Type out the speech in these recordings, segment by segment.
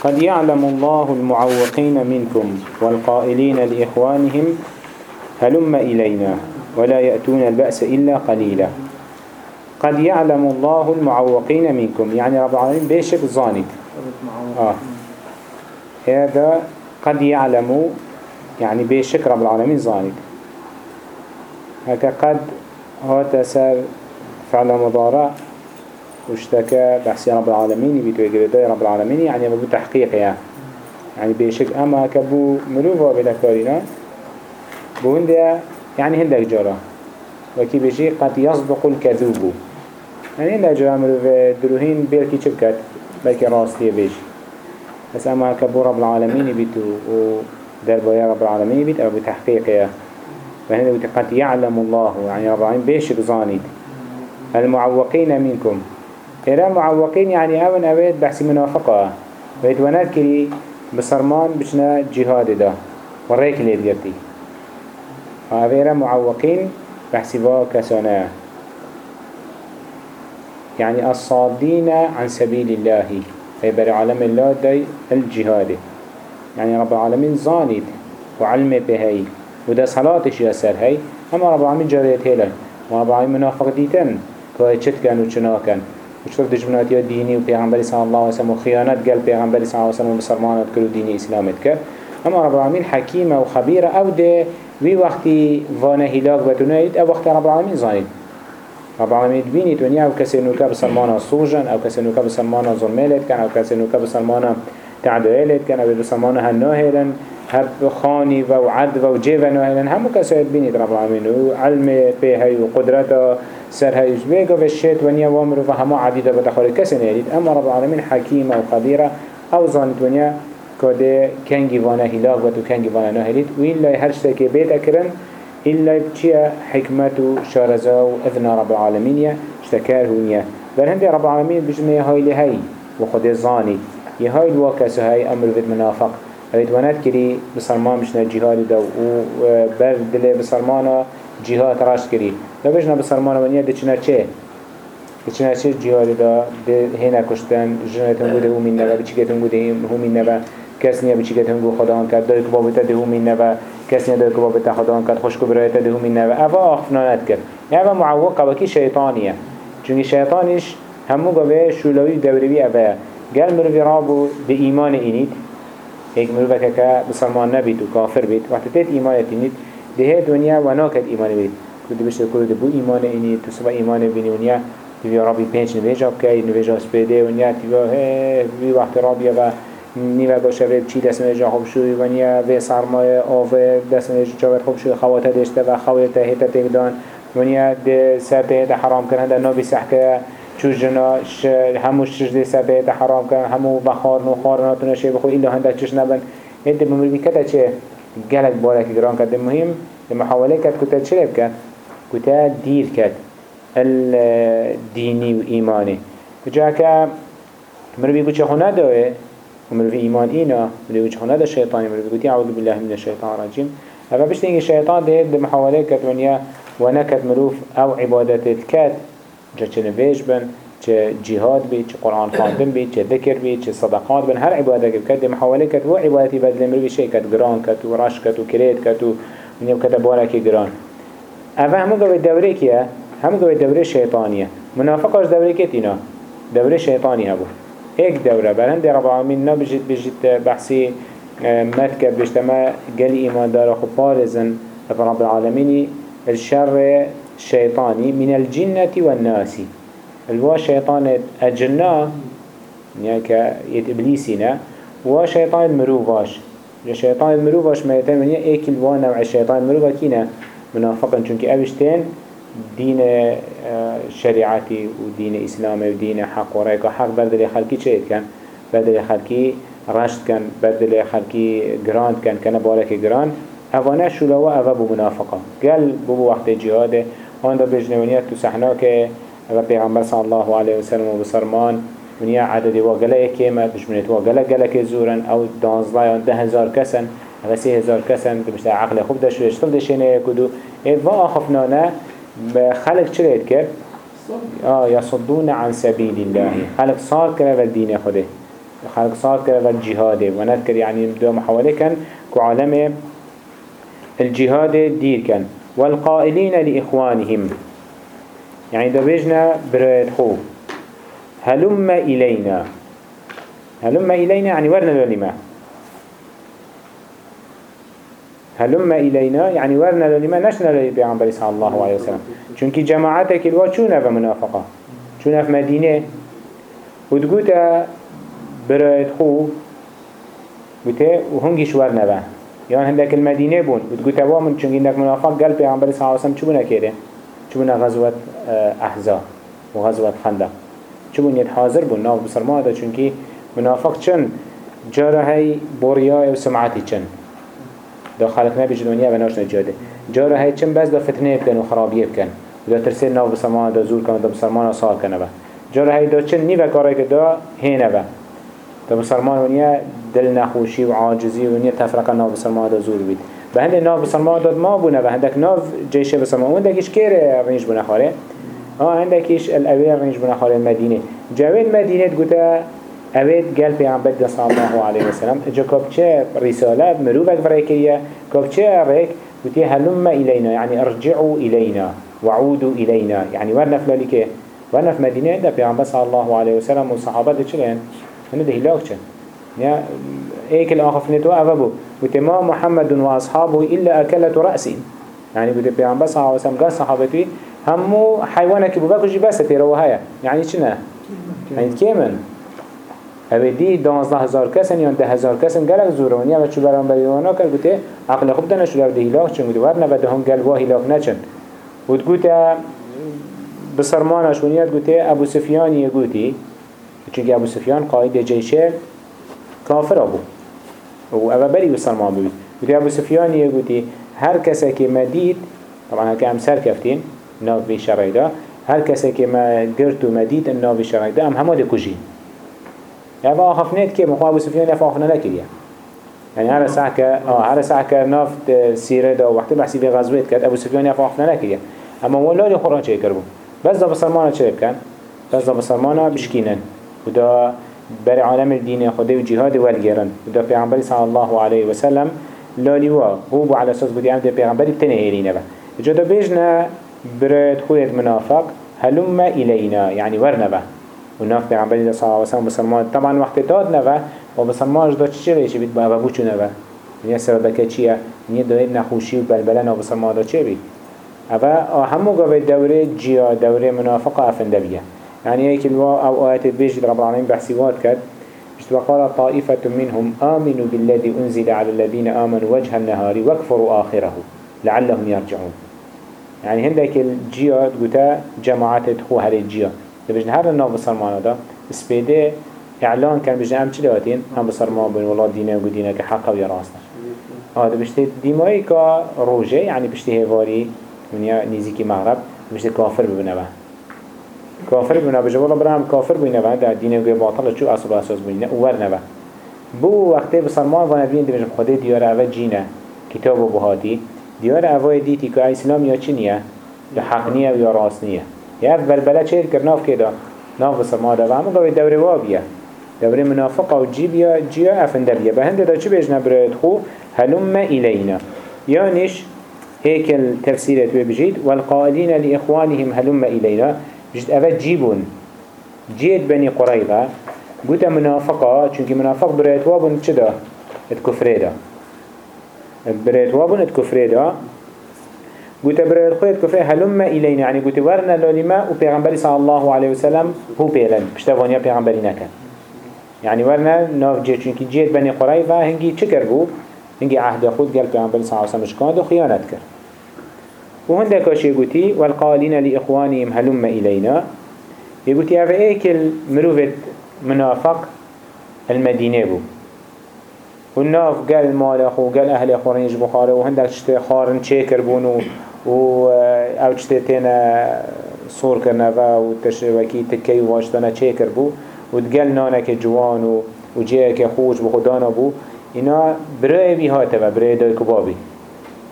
قد يعلم الله المعوقين منكم والقائلين لإخوانهم هلم إلينا ولا يأتون البأس إلا قليلا. قد يعلم الله المعوقين منكم يعني رب العالمين بيشك ظاني آه. هذا قد يعلم يعني بيشك رب العالمين ظاني هكا قد هات سر فعل مضارع واشتكى بحسي رب العالمين بيتو يقرداي رب العالمين. يعني بو تحقيق يعني يعني بيشك أما كبو مروفا بلا كارينا بو هنده يعني هندك جارا وكي بيجي قد يصدق الكذوب. يعني هندك جارا مروفا دروهين بيركي چبكت بلكي راستي بيجي. بس أما كبو رب العالمين بيتو ودربايا رب العالمين بيت أو بتحقيق يعني فهنا قد يعلم الله. يعني رب العالمين بيشك زانيت. المعوقين منكم. إذا معوقين يعني أول أبيت بحث منافقة. بيت ونذكري بصرمان بشنا جهاد ده. وريك اللي بجرتي هذا معوقين بحث كسانا. يعني الصادين عن سبيل الله. أي بري عالم الله دي الجهاد يعني رب العالمين زانيت وعلم بهاي. وده صلاتش يسر هاي. أما رب العالمين جاريت هلا ورب العالمين منافق ديتن. كواي چت كان وچنا وشتر دجمناتي ديني و پیغمبر صلى الله عليه وسلم وخيانات قال پیغمبر صلى الله عليه وسلم وبسرمانات كل ديني إسلامت كر أما رب العالمين حكيمة وخبيرة أو ده وي وقتي فانا هلاك بتنايد أو وقت رب العالمين زانيد رب العالمين بيني دنيا أو كسي نوكا بسلمانا صوجا أو كسي نوكا بسلمانا ظلمالت كان أو كسي نوكا بسلمانا تعدوالت كان أو بسلمانا هنوهلا هب خاني و عد و جيب نوهلن همو كسويت بيني رب العالمين وعلم بهاي وقدرته سر هاي جبيك وفشيت ونيا وامر وهما عديدة بتخاري كسن يليد أما رب العالمين حكيمة وقديرة أو ظانت ونيا كده كنجي وأنا هلاك بتو كنجي وأنا نهليد وإلا هرشتك بيت أكرن إلا بچيا حكمة شارزة وإذن رب العالمين اشتكار هونيا بل هندي رب العالمين بجمع هاي لهاي وخد الظاني يهاي الواكس هاي أمر في المنافق هيت ونات كري بسلمان مشنا جهاد دا وبر دل بسلمان جهاد راش كري لو بجنا بسلمان ونيا دي چنا چه دي چنا چه جهاد دا دي هنا كشتن جنتن بوده همين نبا بچيكتن بوده همين نبا کس نیا بچی که تنگو خدا کرد. دای که بابت ده همین نبا کس نیا دای که بابت خدا کرد. خوش برایت ده همین نبا اوا آخفنانت کرد. اوا معوق وکی شیطانیه چونکه شیطانش همو گوه شولوی دوروی اوا گل مروی رابو به ایمان اینید هيك مروفك كا بسلمان نبيت وكافر بيت وقت تيت إيمان تنيت ده دنيا وناكت إيمان بيت تو دو بشت کرد بو ایمان اینی تو سبا ایمان بینی ونیا تیوی رابی پنج نویجا بکی نویجا سپیده ونیا تیوی هی وقت رابی و نیوه باشه وی چی دست نویجا خوب شوی ونیا وی سرمایه آفه دست نویجا چاوت خوب شوی. خواته دشته و خواته هیتا تکدان ونیا دی سر هیتا حرام کرن ده نابی سحکه چوش جناش همو شش دی سر هیتا حرام کرن همو بخارن نو خارناتونه شه بخو ایلا هنده چش نبن هیتا که کتا چه؟ گلک بارک گران کرده مهم محاوله کرد کتا چه کرد کتا دیر کرد. الدینی و ایمانی. کجا که مروی گوچه خونه دوه ومروي إيمان إينا مروي وجه هذا الشيطان مروي قلت أعوذ بالله من الشيطان الرجيم أما بيش تيجي الشيطان ده بمحاولة كتونيا ونكت مروف أو عبادات الكات جا چه نویش بن چه جهاد بید چه قرآن خواندن بید چه ذکر بید چه صدقات بن هر عبادت که کد محاوله کد و عبادتی بدل مروی شی کد گران کد و رش کد و کرید کد و منیو کد بارکی گران. اوه همه گوه دوره کیه همه گوه دوره شیطانیه منافقاش دوره که تینا دوره شیطانی هبو ایک دوره برند رب العالمین نبجید بجید بحثی کرد بجتما گل ایمان داره خب پارزن رب العالمینی الشر شيطاني من الجنة والناس الوا شيطان الجنة يعني كيت إبليسنا وشيطان المروفاش شيطان المروفاش ما يتم من ايكل ونوع الشيطان المروفا كينا منافقا چونك اوشتين دين شريعتي ودين إسلامي ودين حق ورأيك حق بردل خلقي چهت كان بردل خلقي رشد كان بردل خلقي جراند كان كان بارك جراند اوانه شلوه اوه بو منافقه قال بو وقت جهاده هون دا بجنونيات تو سحنا که و پیغمبر صلی الله علیه وسلم و بسرمان ونیا عددی و گله کیمه بجمنت و گله گله که زورن أو دانزده یا ده هزار کسن أو سی هزار کسن که بشتر عقل خوب داشت اشتل دشینه کدو. اید و آخفنانه خلق چرید کرد آه يصدون عن سبيل الله خلق صار كلا بالدين خده خلق صار كده والجهاد ونذكر يعني دو محاولة كان كعالم الجهاد دير كان والقائلين لإخوانهم. يعني دو بيجنا برايت خو هلم إلينا هلم إلينا يعني ورنا للما هلم إلينا يعني ورنا للما نشنا للبيعنبري صلى الله عليه وسلم؟ چونك جماعتك الوا چونه بمنافقة چونه في مدينة وتقول برايت خو بته وهنجيش ورنا به يعني هندك المدينة بون. وتقول توا من چونك عندك منافق قال بيعنبري صلى الله عليه وسلم چو بنا كده چو بنا غزوة أحزاب وغزوة خندق. چو بنا حاضر بون ناف بسرما دا چونك منافق چن؟ جاره بوريا و سمعتي چن. دا جیدونیه و دنيا جاده جا جارا هاي چم بس دا فتنه بکن و خرابیه بکن. و دا ترسی ناو بسلمان دا زور کن و دا مسلمان سال کنه با جارا هاي دا چن نیوه کاره که دا هینه با دا مسلمان نیه دل نخوشی و عاجزی و نیه تفرقه ناو بسلمان دا زور بید. به هنده ناو بسلمان داد ما بونه و هندک ناو جیشه بسلمان اون که کیره رنج بونه خاره آه هندکیش الاوی رنج بونه خاره مدینه. جوین مدینه گوته اوید قال پیامبر صلی الله علیه و سلم اجا کبچه رساله مروفك فريكية كبچه ريك وتي هلم إلينا يعني ارجعوا إلينا وعودوا إلينا يعني ورنا في ذلك ورنا في مدينة ده پیامبر صلى الله عليه وسلم والصحابة ده چلين هنده ده هلاك چن يا ايك الاخف نتو افبو وتما محمد واصحابه الا اكلت راسي يعني بده پیامبر صلى الله عليه وسلم قال صحابتي همو حيوانك ببكش بس تروهايا يعني چنه يعني كيمن اوه دی دانزده هزار کسن یا ده هزار کسن گلک زورونی و چو بران بریوانا کر گوته عقل خوب دانشو در ده هلاک چون گوته ورنه بده هم گل واه هلاک نچن و گوته بسرمانش ونیت گوته ابو سفیانی گوتی چونکه ابو سفیان قاید جیشه کافر ابو و اوه بری بسرمان بید گوته ابو سفیانی گوتی هر کسی که مدید طبعا هکه هم سر کفتین ناف بی شرعی هر کسی که ما گرت و مدید ناف بی شرعی ده هم همه ده کجین يعني بقى خفنيت كي مخوا أبو سفيان يفا خفنا لكريا يعني هذا ساعة ك آه هذا ساعة كنافت سيرة ده وقت بحسي بغزوات كات أبو سفيان يفا خفنا لكريا أما ولا لي خوران شيء كربو بس ده بسلمانة شيء كان بس ده بسلمانة بشكينن وده بري عالم الدين خده وجهاد والجيران وده پیغمبر صلى الله عليه وسلم لالی وا هو بو على أساس بودی عمد پیغمبری تنه هیرینه با. جا دا بیجنا برد خودت منافق هلما إلينا يعني ورنا با. وناف پیغمبری صلی الله علیه و سلم بسلمان طبعا وقت داد نوه و بسلمانش داد چی ریشه بید با ابو چو نوه نیه سببکه چیه نیه داید نخوشی و بلبلن و بسلمان داد چه بید اوه همو قوه دوره جیا دوره منافقه افنده بیه يعني هيك الوا أو آيات بيجد رب العالمين بحسيوات كد وقال طائفة منهم آمنوا بالذي أنزل على الذين آمنوا وجه النهار واكفروا آخره لعلهم يرجعون يعني هندك الجياد قتا جماعات تخو هذه بجن هر ناف بسرمانه دا سپیده اعلان کن بجن هم چی لاتین هم بسرمان بین ولا دینه و دینه که حقا و آه دا بشته دیمایی که روژه یعنی بشته هواری منیا نیزی مغرب بشته کافر ببینه با کافر ببینه بجن ولا برام کافر ببینه با دا دینه و باطل چو اصل اساس ببینه اوور نبا بو وقتی بسرمان وانا بین دی بجن خود دیار اوه جینه کتاب و بهاتی دیار اوه دیتی که اسلام یا چی نیه؟ یا حق نیه و یا راست نیه؟ يا بلبلة شير كرناف كده ناف بسما ده وهم قوي دوري وابيا دوري منافقة وجيبيا جيا أفندبيا بهند ده شو بيجنا بريد خو هلم إلينا يانش هيك التفسير بجيد والقائلين لإخوانهم هلم إلينا بجد أفد جيبون جيد بني قريبة قلت منافقة چونك منافق بريد وابن چه ده اتكفره قلت برای خودت كفر هلم إلينا. يعني قلت ورنا لولما وبيغمبري صلى الله عليه وسلم هو بيلن. بشتوانيا بيغمبري نكن يعني ورنا ناف جي چونكي جيت بني قريفة هنگي چكر بو؟ هنگي عهد خود قال بيغمبري صلى الله عليه وسلم شكاد وخيانت كر. وهندك اشي قلتي والقالين لإخوانهم هلم إلينا. يقولتي هذا ايك المروفة منافق المدينة بو. والناف قال مال اخو قال أهل اخو رنج بخاره وهندك شتي خارن چيكر بونو و أو چته صور کرنه و تشوکی تکی واشتانه چه بو و دگل نانه که جوان و و جه که خوش بو خدانا بو اینا برای بی هاته و برای دای کبابی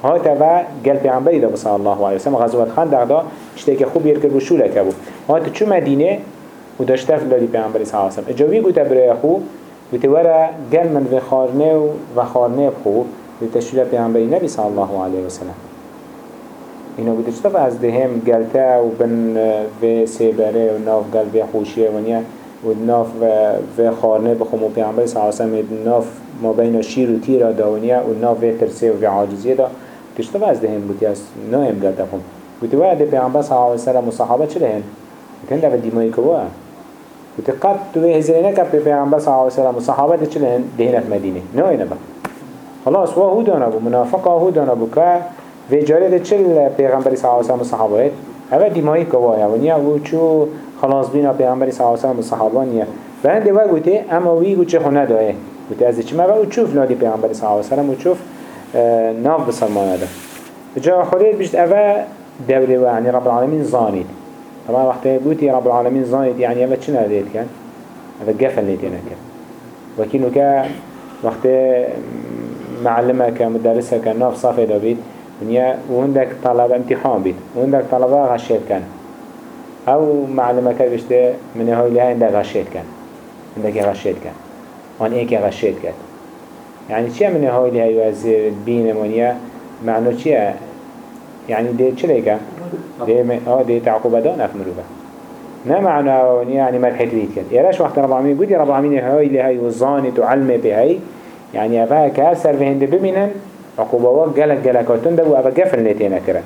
هاته و گل پیغمبری دا بصال الله علیه وسلم غزوات خندق دا چته که خوب یر کر بو شوله که بو هاته چو مدینه و داشته فلالی پیغمبری صلی الله علیه وسلم. اجاوی گوته برای خو وتورا قال من في خارنه وخارنه بخو لتشويل پیغمبری نبی صلی الله علیه وسلم. اینا بودشتا و از دهم گلتا و بن و سیبره و ناف گل و خوشیه و نیا و ناف و خانه بخوم و پیغمبر صلی الله ناف ما بین شیر و تیر دا و نیا و ناف و ترسه و عاجزیه دا. تشتا و از دهم بودی از نه هم گلتا خون بودی و عده پیامبر صلی مصاحبه چه و هم؟ بودن لفت دیمایی که بوا بودی قد تو هزرینه که پیغمبر صلی الله و صحابه ده چه هم دهنت مدینه. نه اینه با. خلاص و هودانه بو منافقه هودانه بو که في جاري چل پیغمبر صلی الله علیه و صحابه اول دیمایی کوایا و نیا و چو خلاص بینا پیغمبر صلی الله علیه و صحابه نیا و هنده و گوته اما وی گو چه خونه داره؟ گوته از چه ما و چوف نادی پیغمبر صلی الله علیه و چوف ناف بسلمانه ده. جا خودت بشت اول دوره و يعني رب العالمين زانید. طبعا وقت گوتی رب العالمين زانید يعني اول چه ندید کن؟ اول گفن لیتینه کن وكينو که وقت معلمك مدرسك ناف صافي دابيد ونيا وهندك طلبة امتحان بيت وهندك طلبة غشيت كان. أو معلمك بشته من هاي لها عندك غشيت كان. عندك غشيت كان. وان إيك غشيت كان. يعني چيا من هاي لها يوزير بين ونيا معنو چيا؟ يعني دي چليك دي آه دي تعقوبة دان افمروبة ما معنى ونيا يعني مدحت بيت كان. يراش وقت رب العالمين قد رب العالمين هاي لها يوزاني تعلمي بهاي. يعني أفا كهر سر في هند بمنن عقوبة جلك جلكاتون ده وأفا جفن لتينا كرا.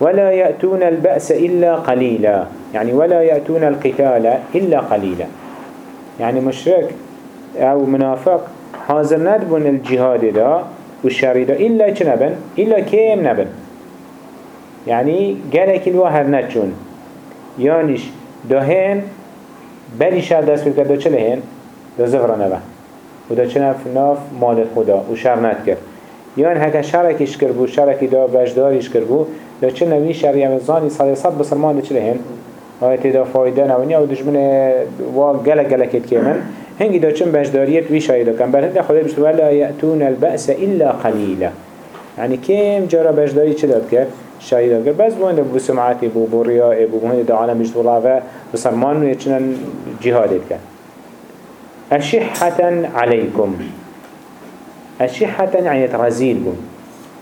ولا يأتون البأس إلا قليلا. يعني ولا يأتون القتال إلا قليلا. يعني مشرك أو منافق حاضر ندبن الجهاد ده والشر ده إلا كنبن إلا كيم نبن؟ يعني جلك الواهر نتشون. يانش دهين بلي شر دست بكر ده چلهين ده زغر نبن و دا چنف ناف مال خدا. و شر ند کرد یان هکا شرکش کرد بو شرکی دا بجداریش کرد بو دا چه صد صد بسرمان چه لهن؟ آیت دا فایده نوانی او دشمن و گلک گلکت که من. هنگی دا چن بجداریت وی شایده کن. بر هنده خدا بشت ولا یأتون البأس الا قلیلا. يعني كم جرى بجداري چلات کرد؟ شاهد کرد. بس بوند بو سمعتي بو بو رياء بو بوند دا عالم بجد الله بسرمان و چنن جهادت کرد. أشحة عليكم. أشحة يعني رزيل بون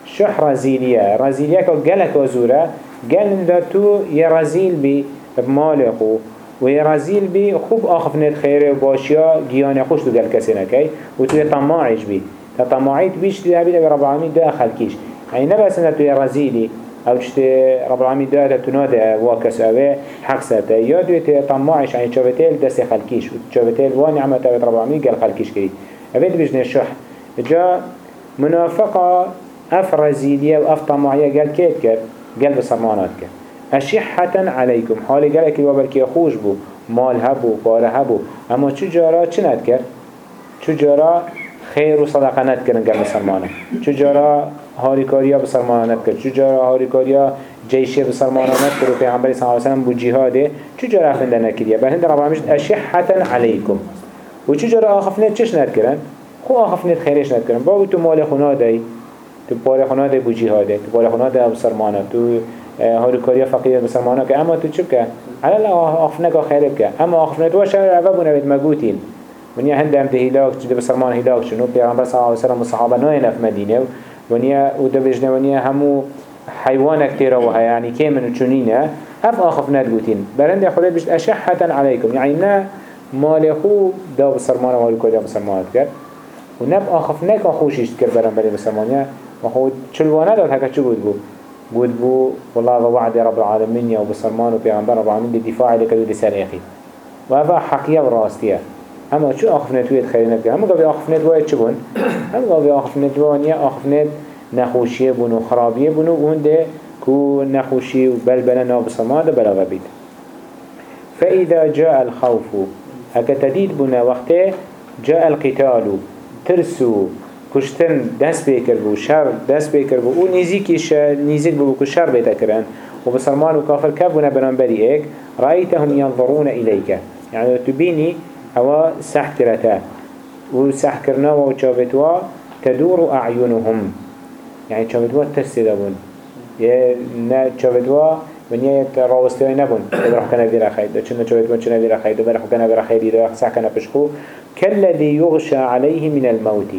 شح رزيلية رزيلية كو قلك وزورة قال دا تو يرزيل بي بمالكو ويرزيل بي خوب آخفنت خيره وباشيا جياني خوش تو قل كسينا وتو يطماعش بي. تطماعيت بيش تدابي بي رب العالمين دا يعني نبس تو يرزيلي أو چشت رب العالمین داده تناده واکس اوه حق سرته یا دویت طماعش يعني چاوتیل دست خلکیش و چاوتیل و نعمت اوه رب العالمین گل خلکیش کرید اوه بجنه شح جا منافقه اف رزیلیه و اف طماعیه گل کید کرد گل بسرمانات کرد اشحة عليكم حال قالك الوابركي خوش بو مال هبو باره هبو اما چو جارا چه ند کرد؟ چو جارا خیر و صدقه ند کردن گل مسلمانه چو جارا هاریکاریا بسرمانه نکرد. جارا هاریکاریا؟ جیشی بسرمانه نکرد. و پیغمبری صلی اللہ علیہ وسلم بو جیهاده چو جارا خنده نکریا یعنی بل هنده رب همیشت اشیحتا علیکم. و چجوره آخفنید؟ چش نکرن خو آخفنید خیرش نکرن باگو تو مال خونا دی تو پار خونا دی بو جیهاده. تو پار خونا دی بسرمانه تو هاریکاریا فقیر بسرمانه که اما تو چه که حالا آخفنگا خیر که اما آخفنه تو شهر اول مگوتین. من یه هندم ده هلاک چه ده بسرمان هلاک شنو پیغمبر صلی الله علیه وسلم و صحابه نوی مدینه. ونیا و دو بجنه ونیا همو حیوان اکتیرا وها يعني كي من چونينه اف آخف ندگوتين برند خدا بشت اشحة عليكم يعني نا مال خو دا بسرمان و هالكو دا بسرمان کرد. و نب آخف نک آخوشیشت کرد برن بلی بسرمانيا و خود چلوانه داد هكا چو بود بو بود بو والله وعد رب العالمين يا بسرمان و پیغمبر رب العالمين دفاع لكدو دي سر أخي و حقية و راستية اما چو آخفنت وید خیلی نبگه اما گاوی آخفنت واید چه بون؟ اما گاوی آخفنت وانیه آخفنت نخوشیه بون و خرابیه بون و اونده كو نخوشي و بلبلا ناب صماد بلغ بيت فإذا جاء الخوف هكا تديد بنا وقته جاء القتال ترسو كشتن دست بيكر بو شر دست بيكر بو و نيزيكي نيزيك بو كشر بيتكرن وبسرمان وكافر كابونا بنانبري ايك رأيتهم ينظرون إليك يعني تبيني هوا سحكرتا وسحكرنا وشافتوا تدور أعينهم يعني شافتوا ترسدون یه نه شافتوا من یه راوستوی نبون. بروح کنه ویرا خید چون شافتوا چون ویرا خید بروح کنه ویرا خیلی. رو سح کنه پشکو كالذي يغشى عليه من الموت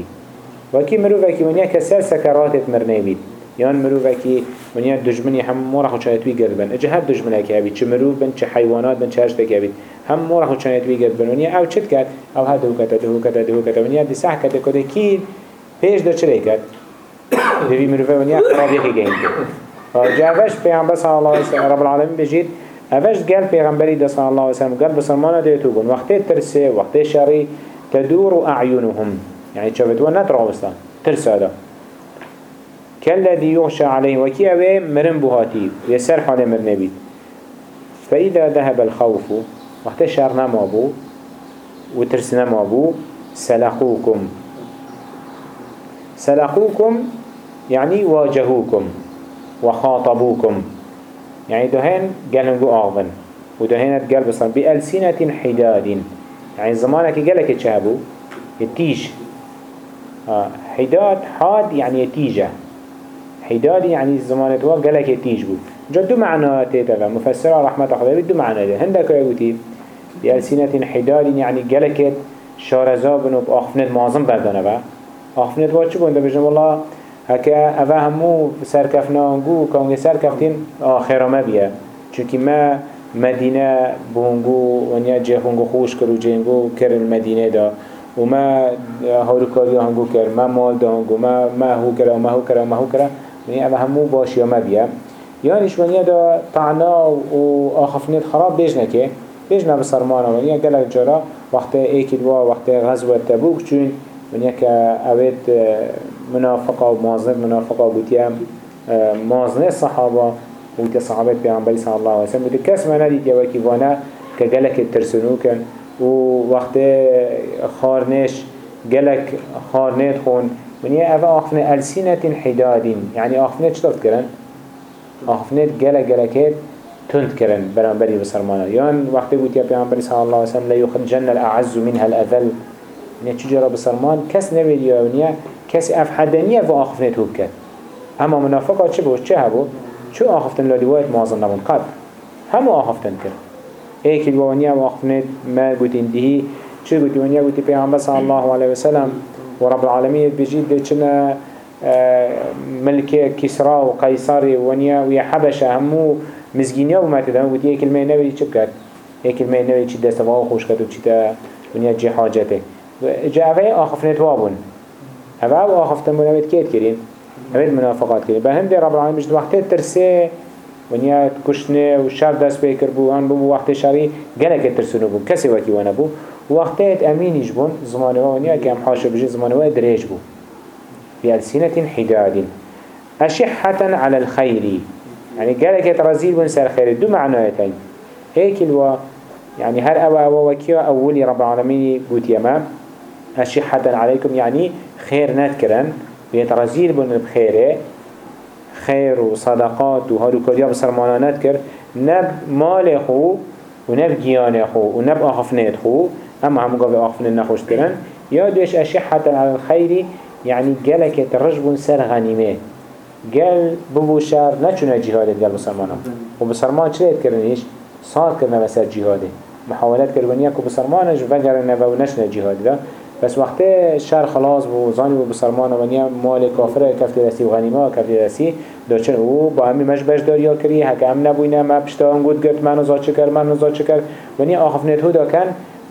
وكي مروفكي ونيا كسر سكرات مرنه بيت يان مروفكي ونيا دجمني هم مورا خو شايتوي قلبن اجا هر دجمنك هبيت چه مروف بن چه حيوانات بن چه هشتك هبيت هم مورا خو شايتوي قلبن ونيا أو چت كد أو هدو كتا دهو كتا دهو كتا ونيا دي سح كتا كده كي پیش دا چره كد دوی مروفه ونیا خرابی خی گهیم جاوش پیغمبر صلی الله علیه وسلم رب العالمین بجید. اوش گل پیغمبری دا صلی الله علیه وسلم گل بسرمانه دیتو بون وقتی ترسه وقتی شری تدور اعینهم. يعني شافتوا نتراوستا ترسادا كالذي يغشى عليه وكي أوي مرن بهاتي ويسر حال مرنبي فإذا ذهب الخوف وقت شر نمابو وترس نمابو سلقوكم سلقوكم يعني واجهوكم وخاطبوكم. يعني دهين قالن جو آغن ودهين قال بصر بألسنة حداد. يعني زمانك قالك تشابو التيش حداد حاد يعني تيجة حداد يعني زمانة وا قالك تيج بود. جا دو معنى تيتا مفسرة رحمة الله دو معنى ده. هندك يقولي بألسنة حداد يعني قالك شارزابن و بأخفنت معظم بردانه با. أخفنت وا چه بونده بجنب الله هكا أفا همو سركفنانگو كونغ سركفتين آخر ما بيه چونكي ما مدينة بونگو ونیا جهونگو خوش کرو جنگو کر المدينة دا. وما هاروكاري هنگو كر ما مال ده هنگو ما ما هو كرا وما هو كرا وما هو كرا يعني أبا همو باش يا ما بيا يعني شوانيا دا طعنا وآخفنيت خراب بيجنا كي بيجنا بصرمانا ونيا قلق جرا وقت ايكي دوا وقت غزوة تبوك چون ونيا كأويت منافقة ومازن منافقة وقتيا مازن الصحابة وقت صحابة بيعنبالي صلى الله عليه وسلم وقت كاس ما نديت يواكي وأنا كقلق الترسنو كان و وقت خارنش جلك خارنت خون. من يه أفا أخفنا ألسنة حدادين يعني أخفنا چطفت كرن؟ أخفنا جلك جلكات تند كرن برانبري بسرمانا يان وقت قلت يا بيعنبري صلى الله عليه وسلم لا يخرجن الأعز منها الأذل. يعني تجرى بسرمان كس نبيل يونيا كس أفحدانية وأخفنا توبكت أما منافقة چه بوش چه هبو؟ شو أخفتن لوليوات معظم نبون قد همو أخفتن كرن هيك الوانيا وقفنت ما قلت انتهي شو قلت وانيا قلت بيعمل صلى الله عليه وسلم ورب العالمين بجد كنا آه، ملك كسرى وقيصر وانيا ويا حبشة همو مزجينيا وما تدهم هيك الماء نبي تشبكت هيك الماء نبي تشد دستفاق خوش كتو تشتا ونيا جي حاجته. جاء في آخفنت وابون. هذا آخفتن منابت كيت كرين هذا منافقات كرين بهم دي رب العالمين مجد وقت ترسي ونیا کشنه و شر دست بیکر بو آن بو وقت شری گله ترسونو بو. کسی وکی وأنا بو وقتت امینیش بون زمانه ونیا که هم حاشه بجی زمانه دریج بو. بألسنة حداد أشحة على الخير يعني قالك ترزيل بن سر خير دو معنايتين هيك الوا يعني هر أوا أوا وكيا أولي رب العالمين قوت يما أشحة عليكم يعني خير نذكرن بيترزيل بن بخيره خير وصدقات وهارو كريا بسرمانانات كر نب مال خو ونب جيان خو ونب آخفنات خو. أما هم قابل آخفن نخوش كرن يا دوش أشحة على الخير يعني قالك ترجبون سر غنيمه قال ببو شار نچونه جهاده قال بسرمانا وبسرمان چليت كرنيش صار كرنا بسر جهاده. محاولات كربانية كو بسرمانش وقرن نبا ونشنا جهاده. بس وقت شر خلاص بو زاني بو بسرمان ونیا مال کافر کفت دستی و غنیمه کفت دستی داشتن أو با همی مش بش داریا کری هک هم نبوینه ما پشتا انگود گرد من نزا چه کرد من نزا چه کرد. ونیا آخف نتو دا کن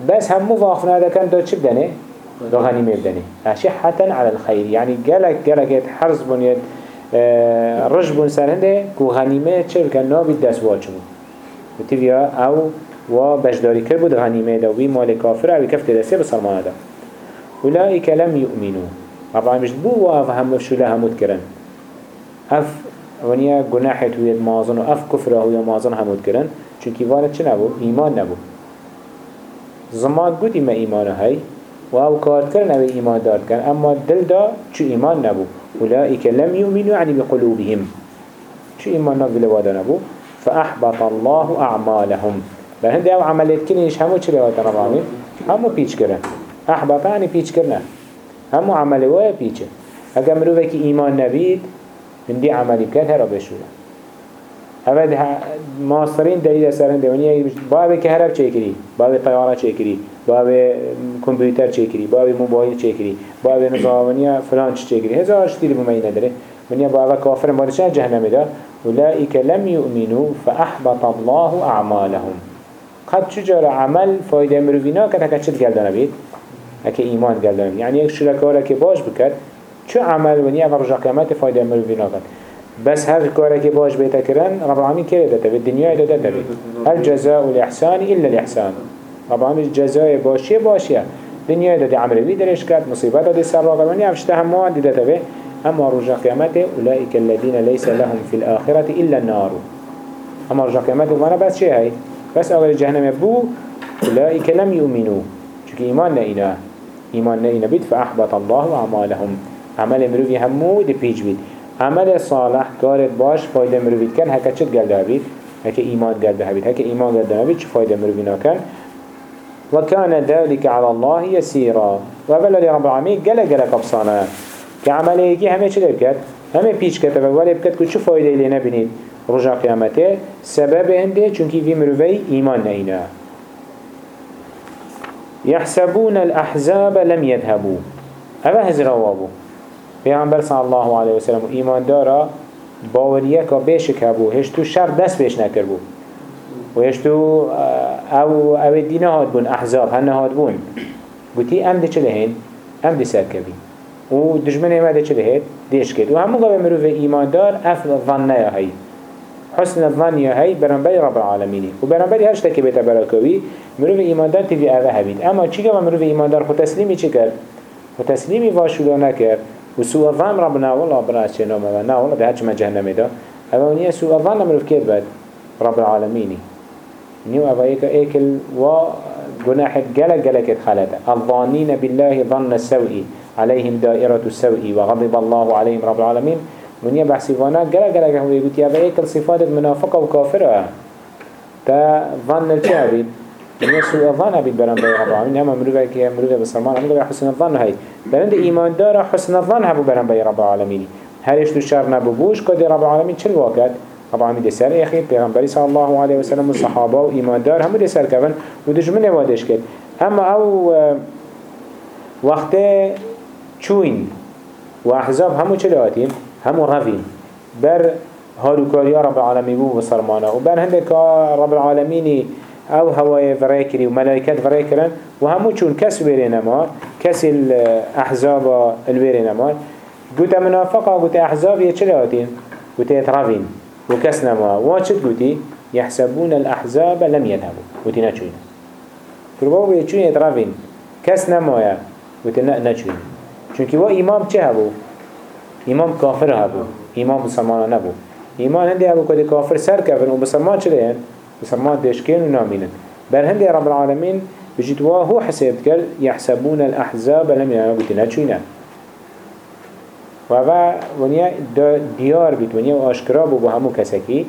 بس همو و آخف ندا کن دا چه بدنه دا غنیمه بدنه اشحتا على الخير يعني جلك جلك حرز بنيت رج بن سرنده كو غنیمه چه بکن نابی دست واجب وتبيا أو و بشداری کرد بود غنیمه دا وی مال کافر أو کفت دستی بسرمان دا أولئك لم يؤمنوا. طبعا مش بو واف هم شلا همود كرن أف ونیا گناحت وید مازن أف کفر هوی مازن همود کرن چونکی وارد چه نبو؟ ایمان نبو. زمان گود ایما ایمان هی و أو کرن أو ایمان داد کرن أما دل دا چو ایمان نبو. أولئك لم يؤمنوا يعني بقلوبهم. چو ایمان نبو لوادا نبو. فأحبط الله أعمالهم. بل أو عملت کنیش همو چه لوادا نبو؟ همو پیچ کرن. احبطا يعني پیچ کرنه همو عمل وای پیچه. اگر مروفه که ایمان نبید من دی عملی بکرد هرا بشوره. اول ماسترین دلیل سرن دوانیه باید که هرب چه کری باید طیاره چه کری باوی کمپیوتر چه کری باوی موبایل چه کری باوی نظامنیا فلان چه کری. هزار شتیری بمایی نداره منیا باوی کافر مادشان جهنم ده أولئك لم يؤمنوا فأحبط الله أعمالهم. قد شجر عمل فايدة مروفينا كده كتشت قلدنا بيت هكا إيمان قلدنا يعني يك شركارة باش بكت شو عمل ونيا فرجع قيامات فايدة مروفينا كت بس هر كارك باش بيتكرن رب العالمين كده دته بالدنيا ده دته هل جزاء الإحسان إلا الإحسان. رب العالمين الجزاء باشية باشية دنيا ده عمل بي درش كات مصيبات ده سر رب العالمين أفشتها مواد دته أما رجع قيامته أولئك الذين ليس لهم في الآخرة إلا النار. أما رجع قيامته وأنا بس شيء هاي بس أول جهنم يبو أولئك لم يؤمنوا شكي إيمان نئنا إيمان نئنا بيت فأحبط الله أعمالهم عمل مروفي همو دي بيج بيت عمل صالح كارت باش فايدة مروفي كان هكا چت قلده بيت هكا إيمان قلده بيت هكا إيمان قلده بيت شو فايدة مروفي كان وكان ذلك على الله يسيرا وبلا رب العالمين قل قل قبصانا كعمله يجي همه چه بكت همه پیچ كتب ولی بكت كل شو فايدة اللي نبنين رجع قيامته سبب هنده چونكي في مروفي إيمان نينا يحسبون الأحزاب لم يذهبوا. أما هزر وابو پیغمبر صلى الله عليه وسلم إيمان دارا باوریه که هبو. هشتو شر دست بیش نکر بو. و هشتو أو أو دینه هاد بون احزاب هنه هاد بون. گوتی ام ده چله هین ام ده سرکبی و دشمن ما چه هید دیش کرد. و همو قوی مروف ایمان دار اف ظن یا هی حسن الظن یا هی برنبری رب العالمینی و برنبری هر شتکی بیتا براکوی مروف ایمان دار اوه هبید اما چی که مروف ایمان دار کرد؟ خود تسلیمی واشولا نکرد. و سوء الظن ربنا والله نامه و نه والله ده جهنمه دا. اما ونیا سوء الظن مروف کرد بد رب العالمینی. نيو أبا إيك إيكل و جناح جلك جلك خلته الظانين بالله ظن السوء عليهم دائرة السوء وغضب الله عليهم رب العالمين من يبحث فانا قلق قلق هو يقول يا بأيك الصفات المنافقة وكافرة. تا ظن الكابد من يسوء الظن بيت برام بي رب العالمين هما مروفة كي مروفة بسلمان هم قلق حسن الظن هاي بلند إيمان دار حسن الظن هبو برام بي رب العالمين هل يشتو شر نبوبوش كده رب العالمين چل واقعت؟ رب العالمين دي سر أخي پیغمبري صلى الله عليه وسلم والصحابة وإيمان دار هم دي سر كفن ودجمن وادش كد اما أو وقت چوین و احزاب همو چه هاتین؟ همو روین بر هاروکاریا رب العالمین بو بسرمانا و بر هنده که رب العالمینی أو هوای فريكري وملائكات فريكرن وهمو چون كس ويرين ما كس الأحزاب الويرين ما قلت منافقة قلت أحزاب يتشلاتين قلت يترافين وكس نما واشد قلت يحسبون الأحزاب لم يذهبوا. قلت ناتشوين فربابو يتشون يترافين كس نما قلت ناتشوين چونکی و امام چه هبو؟ امام کافر هبو امام مسلمان نبو ایمان هنده هبو کده کافر سر کفن و مسلمان چه لین؟ مسلمان دشکین و نامینن بر هنده رب العالمین بجید هو حساب کرد يحسبون الأحزاب لم يعبدوا نچوينه و و ونیا دیار بید ونیا و آشکرا بو با همو کسکی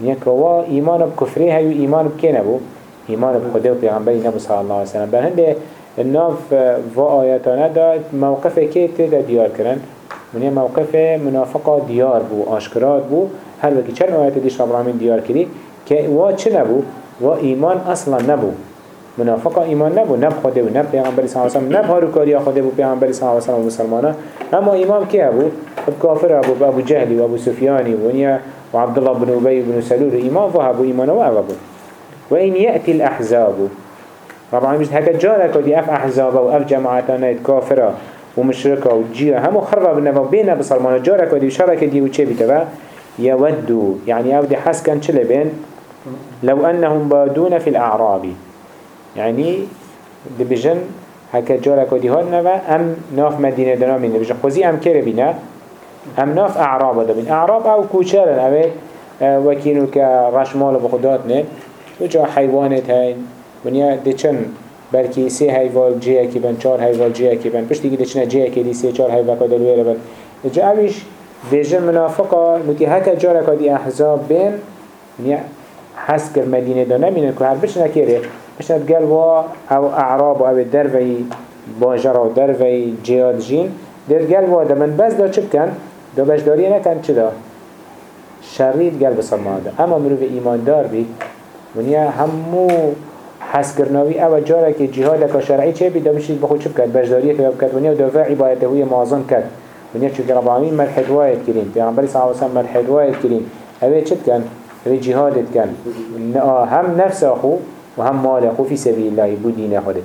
ونیا که وا ایمان بکفره هیو ایمان بکنه بو ایمان بخدا و پیغمبری نبو صلی اللہ علیہ وسلم بر هنده الناف و آياتنا دا موقف كي تدا ديار كرن من موقف منافقة ديار بو آشكرات بو. هل وكي چند آيات ديش رب العالمين ديار كري كي وا چه نبو و إيمان أصلا نبو منافقة إيمان نبو نب خده و نب پیغمبر صلى الله عليه وسلم نب هاروكاريا خده بو پیغمبر صلى الله عليه وسلم مسلمانا. اما إيمان كي أبو الكافر أبو أبو جهل وأبو سفياني ونيا وعبد الله بن أبي بن سلول. إيمان فهبو إيمان وأبو وإن يأتي الأحزاب. طبعا مش هكا جارك ودي اف احزاب و اف جماعتنا كافرة ومشركة وجيرة. همو خربا بنفا بينا بسلمان جارك ودي وشارك دي وچه بتبا يودو. يعني أو دي حس كان چله بين لو أنهم بادون في الأعراب. يعني دي بجن هكا جارك ودي هون نفا ام ناف مدينة دنامين دي بجن خوزي ام كره بينا ام ناف أعراب دبين أعراب أو كوچارن. اوه وكينو كرشمال بخداتنه وجا حيوانت هين. ونیا دچن بلکی سه هیوال جه کی بن چهار هیوال جه کی بن پشتی که دچنه جه کی دی سه چهار هیوال کدر ویره بن جا اویش ویژه منافقا نوتی هکا جارا کدی احزاب بین حس کر مدینه دا نمینه که هر بش نکره بشند گل و أو اعراب و أو دروی باجر و دروی جهاد جین. در گل و دا من بس دا چه بکن؟ دا بشداری نکن چه دا؟ شرید گل بسرمان دا اما مروف ایمان دار بید ونیا همو حس کرناوی أو جاره که جهاد که شرعی چه بی دمشید بخود چه بکد بجداریه که بکد ونیا و دافع عبادته هوی معظم کد ونیا چون که رب العالمین ملحد واید کرین پیغمبری صلی اللہ علیہ وسلم ملحد واید کرین اوه چه کن؟ اوه جهادت کن. هم نفس آخو و هم مال آخو في سبيل الله. بود دين خده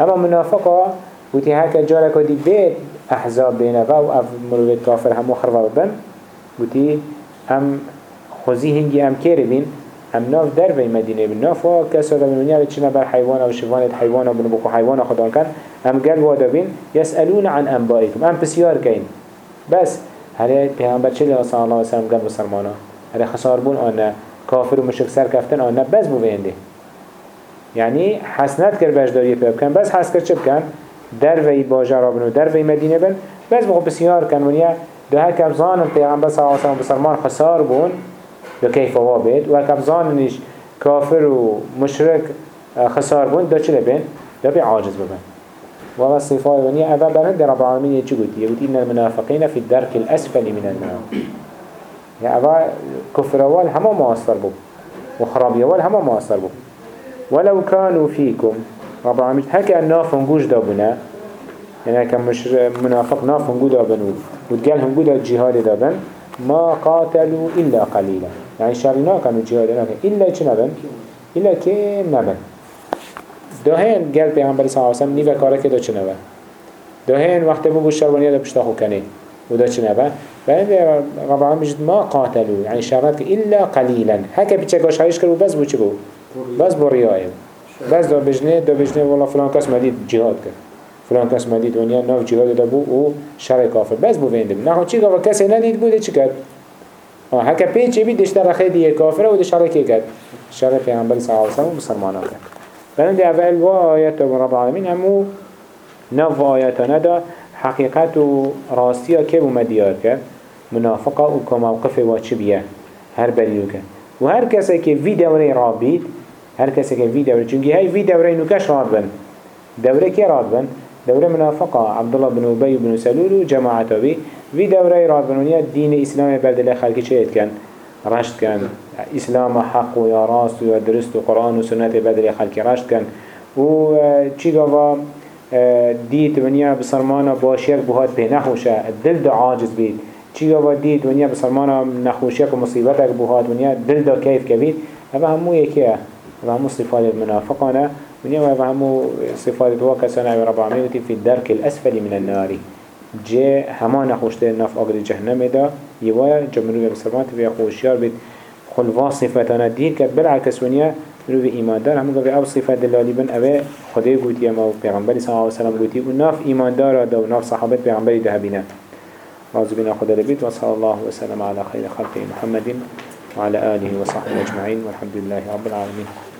اما منافقه وتي هكا جارك دي بيت احزاب بينها و اف مروفيت كافر همو خربا ببن. وتي هم خوزي هنگي هم كيري بين هم ناف در في مدينة بن ناف و كسا دا بنونيا بچنا بر حيوانا و شفانت حيوانا بنو بخو حيوانا خدان كان هم قال وادا بين يسألون عن أنبائكم هم بسيار كين بس هل پیغمبر چه صلى الله عليه وسلم قال مسلمانا هل خسار بون آنه كافر و مشرك سر كفتن آنه بس بو بینده يعني حسنات كر بجدارية بكن بس حس كر چه بكن در وی بن و در وی مدینه بن بس بخو بسیار کن ونیا دو هکم زانن پیغمبر صلی اللہ علیہ وسلم بسرمان خسار بون دو کیف وابد و هکم زاننش کافر و مشرک خسار بون دو چه بین دو بی عاجز ببن. والله الصفات ونیا اول برند رب العالمين يجي قلت يقول إن المنافقين في الدرك الأسفل من النار. يعني اول كفر اول هما مؤثر بو وخرابي اول هما مؤثر بو ولو كانوا فيكم رب العالمين هكا الناف هنجوش دابنا يعني هكا مش منافق ناف هنجو دابنو وتقال هنجو دا الجهاد دابن ما قاتلوا إلا قليلا. يعني شارنا كانوا الجهاد ناكن إلا چه نبن؟ إلا كم نبن؟ دهين قال پیغمبر صلى الله عليه وسلم نيفا كارا كده چه نبن؟ دهين وقت بو الشربانية دا بشتاخو ودا چه نبن؟ فهند رب العالمين ما قاتلوا. يعني شارات إلا قليلا هكا بيچه هايش كرو بس بو چه بو؟ بس بو رياء بس دو بجنه دو بجنه والله فلان کس مدید جهاد کرد. فلان کس مدید ونیا ناف جهاد دا بو و شر کافر بس بو وینده نه چی گفت کسی ندید بوده چی کرد هکا پیچه بید دشتر رخی دیگه کافره و دشتر کی کرد شر پیغمبر صلی الله علیه و مسلمان کرد بلند اول و آیت رب العالمین همو ناف آیت ندا حقیقت و راستی که بو مدیار کرد منافقه و کموقف و چی بیه هر بریو کرد و هر کسی که وی دوره رابید هر کسی که وی دوره چونگی های وی دوره نوکش راد بن دوره کی راد بن؟ دورة منافقة عبدالله بن عبی بن سلول و جماعتا بی وی دورة راد بن ونیا دین إسلام بردل خلقی چه کن؟ رشد کن إسلام حق و یا راست و یا درست و قرآن و سنت بدل خلقی رشد کن و گوا دید ونیا بسرمانا باشیک بهاد پی نخوشه. دل دا عاجز بید. چی گوا دید ونیا بسرمانا نخوشیک و مصیبتک بهاد ونیا دل دا کیف کبید اما همو یکیه وهمو صفات المنافقنا ونيا وهمو صفات الواكسنا رب العالمين في الدرك الأسفل من النار. جه هما نخوشته نف أقل جهنم دا. يوا جمروه بسرمات في خوشيار بيت. خلوا صفتنا دين بالعكس ونيا مروه إيمان دار. همو قبل أو صفات دلالي بن أبا خده قوتي أما پیغمبر صلى الله عليه وسلم قوتي وناف إيمان دار دا وناف صحابت پیغمبر ده رازو بنا خدا لبيت وصلى الله وسلم على خير خلق محمد وعلى آله وصحبه أجمعين والحمد لله رب العالمين